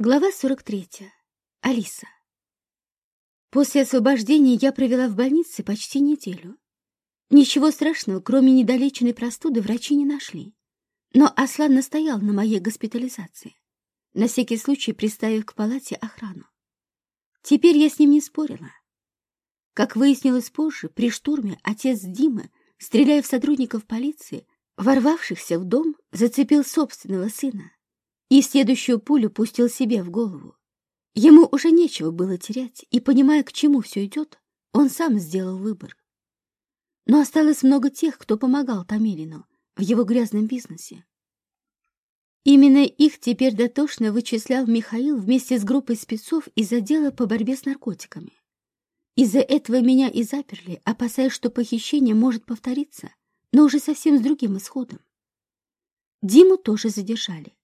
Глава 43. Алиса. После освобождения я провела в больнице почти неделю. Ничего страшного, кроме недолеченной простуды, врачи не нашли. Но Аслан настоял на моей госпитализации, на всякий случай приставив к палате охрану. Теперь я с ним не спорила. Как выяснилось позже, при штурме отец Димы, стреляя в сотрудников полиции, ворвавшихся в дом, зацепил собственного сына, и следующую пулю пустил себе в голову. Ему уже нечего было терять, и, понимая, к чему все идет, он сам сделал выбор. Но осталось много тех, кто помогал Тамилину в его грязном бизнесе. Именно их теперь дотошно вычислял Михаил вместе с группой спецов из отдела по борьбе с наркотиками. Из-за этого меня и заперли, опасаясь, что похищение может повториться, но уже совсем с другим исходом. Диму тоже задержали.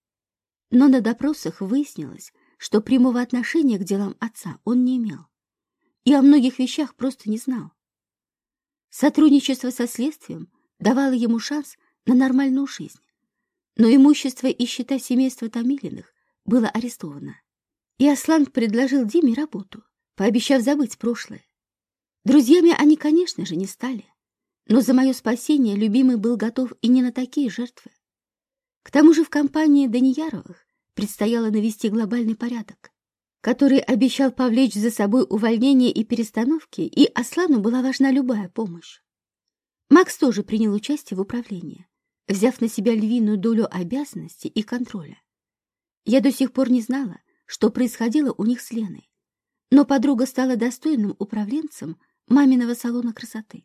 Но на допросах выяснилось, что прямого отношения к делам отца он не имел и о многих вещах просто не знал. Сотрудничество со следствием давало ему шанс на нормальную жизнь, но имущество и счета семейства Томилиных было арестовано. И Аслан предложил Диме работу, пообещав забыть прошлое. Друзьями они, конечно же, не стали, но за мое спасение любимый был готов и не на такие жертвы. К тому же в компании Данияровых предстояло навести глобальный порядок, который обещал повлечь за собой увольнение и перестановки, и Аслану была важна любая помощь. Макс тоже принял участие в управлении, взяв на себя львиную долю обязанностей и контроля. Я до сих пор не знала, что происходило у них с Леной, но подруга стала достойным управленцем маминого салона красоты.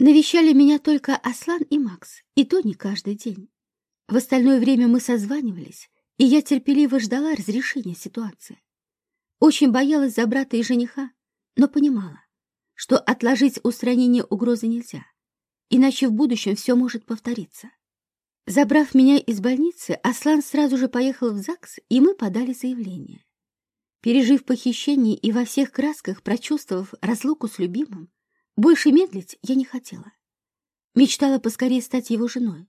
Навещали меня только Аслан и Макс, и то не каждый день. В остальное время мы созванивались, и я терпеливо ждала разрешения ситуации. Очень боялась за брата и жениха, но понимала, что отложить устранение угрозы нельзя, иначе в будущем все может повториться. Забрав меня из больницы, Аслан сразу же поехал в ЗАГС, и мы подали заявление. Пережив похищение и во всех красках прочувствовав разлуку с любимым, больше медлить я не хотела. Мечтала поскорее стать его женой,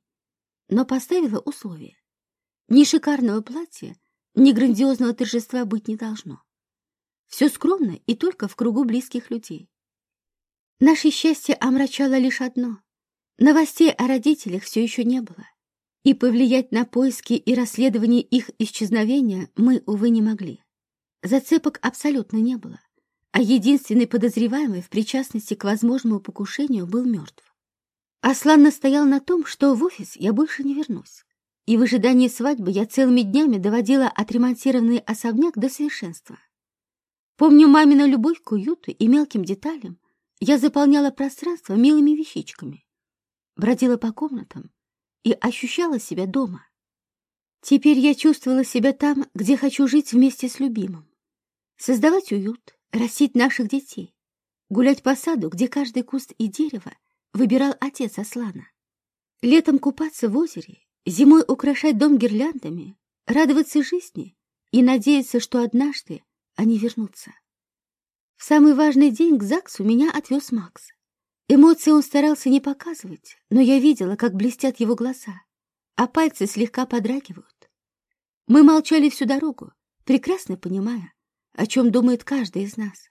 но поставила условие. Ни шикарного платья, ни грандиозного торжества быть не должно. Все скромно и только в кругу близких людей. Наше счастье омрачало лишь одно. Новостей о родителях все еще не было, и повлиять на поиски и расследование их исчезновения мы, увы, не могли. Зацепок абсолютно не было, а единственный подозреваемый в причастности к возможному покушению был мертв. Аслан настоял на том, что в офис я больше не вернусь. И в ожидании свадьбы я целыми днями доводила отремонтированный особняк до совершенства. Помню мамину любовь к уюту и мелким деталям, я заполняла пространство милыми вещичками, бродила по комнатам и ощущала себя дома. Теперь я чувствовала себя там, где хочу жить вместе с любимым. Создавать уют, растить наших детей, гулять по саду, где каждый куст и дерево выбирал отец Аслана. Летом купаться в озере, зимой украшать дом гирляндами, радоваться жизни и надеяться, что однажды они вернутся. В самый важный день к ЗАГСу меня отвез Макс. Эмоции он старался не показывать, но я видела, как блестят его глаза, а пальцы слегка подрагивают. Мы молчали всю дорогу, прекрасно понимая, о чем думает каждый из нас.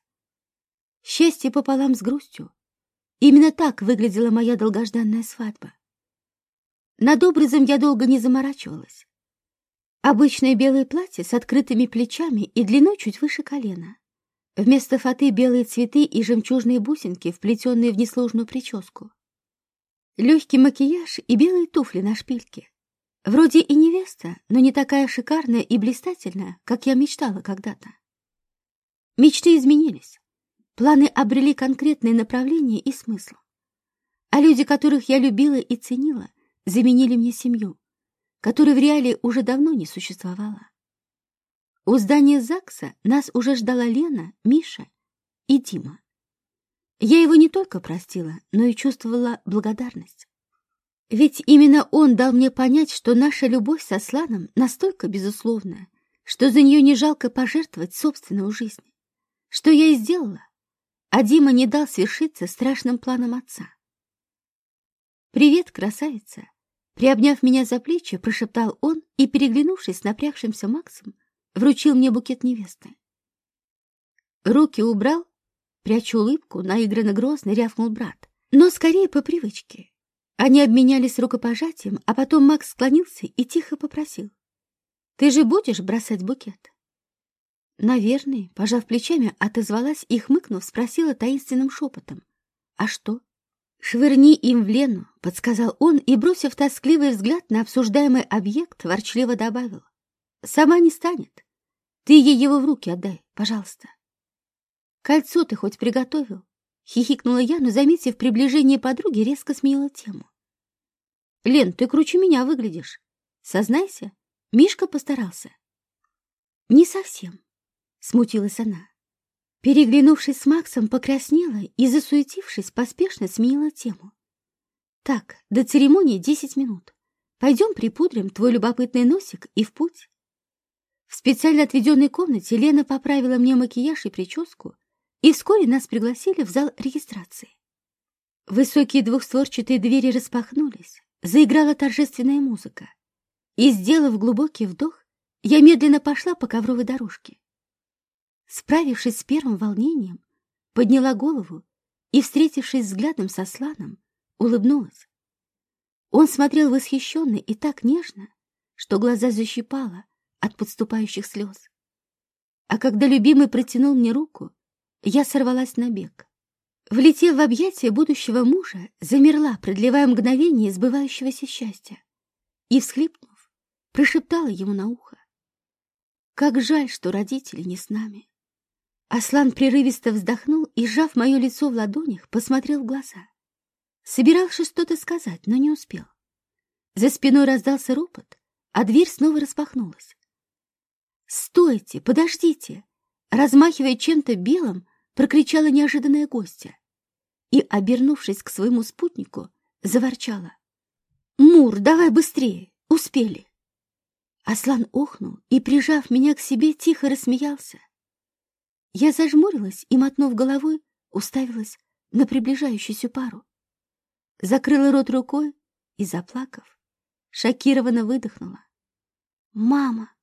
Счастье пополам с грустью, Именно так выглядела моя долгожданная свадьба. Над образом я долго не заморачивалась. Обычное белое платье с открытыми плечами и длиной чуть выше колена. Вместо фаты белые цветы и жемчужные бусинки, вплетенные в несложную прическу. Легкий макияж и белые туфли на шпильке. Вроде и невеста, но не такая шикарная и блистательная, как я мечтала когда-то. Мечты изменились. Планы обрели конкретное направление и смысл. А люди, которых я любила и ценила, заменили мне семью, которой в реале уже давно не существовало. У здания ЗАГСа нас уже ждала Лена, Миша и Дима. Я его не только простила, но и чувствовала благодарность. Ведь именно он дал мне понять, что наша любовь со Сланом настолько безусловная, что за нее не жалко пожертвовать собственную жизнь. Что я и сделала, а Дима не дал свершиться страшным планом отца. «Привет, красавица!» Приобняв меня за плечи, прошептал он и, переглянувшись с напрягшимся Максом, вручил мне букет невесты. Руки убрал, пряча улыбку, наигранно грозно рявкнул брат, но скорее по привычке. Они обменялись рукопожатием, а потом Макс склонился и тихо попросил. «Ты же будешь бросать букет?» Наверное, пожав плечами, отозвалась и, хмыкнув, спросила таинственным шепотом. «А что?» «Швырни им в Лену», — подсказал он и, бросив тоскливый взгляд на обсуждаемый объект, ворчливо добавил. «Сама не станет. Ты ей его в руки отдай, пожалуйста». «Кольцо ты хоть приготовил?» — хихикнула я, но, заметив приближение подруги, резко сменила тему. «Лен, ты круче меня выглядишь. Сознайся, Мишка постарался». «Не совсем», — смутилась она. Переглянувшись с Максом, покраснела и, засуетившись, поспешно сменила тему. «Так, до церемонии десять минут. Пойдем припудрим твой любопытный носик и в путь». В специально отведенной комнате Лена поправила мне макияж и прическу, и вскоре нас пригласили в зал регистрации. Высокие двухстворчатые двери распахнулись, заиграла торжественная музыка, и, сделав глубокий вдох, я медленно пошла по ковровой дорожке. Справившись с первым волнением, подняла голову и, встретившись взглядом со Сланом, улыбнулась. Он смотрел восхищенно и так нежно, что глаза защипало от подступающих слез. А когда любимый протянул мне руку, я сорвалась на бег. Влетев в объятия будущего мужа, замерла, продлевая мгновение сбывающегося счастья, и, всхлипнув, прошептала ему на ухо. Как жаль, что родители не с нами. Аслан прерывисто вздохнул и, сжав мое лицо в ладонях, посмотрел в глаза. Собирался что-то сказать, но не успел. За спиной раздался ропот, а дверь снова распахнулась. «Стойте, подождите!» Размахивая чем-то белым, прокричала неожиданная гостья и, обернувшись к своему спутнику, заворчала. «Мур, давай быстрее! Успели!» Аслан охнул и, прижав меня к себе, тихо рассмеялся. Я зажмурилась и, мотнув головой, уставилась на приближающуюся пару. Закрыла рот рукой и, заплакав, шокированно выдохнула. «Мама!»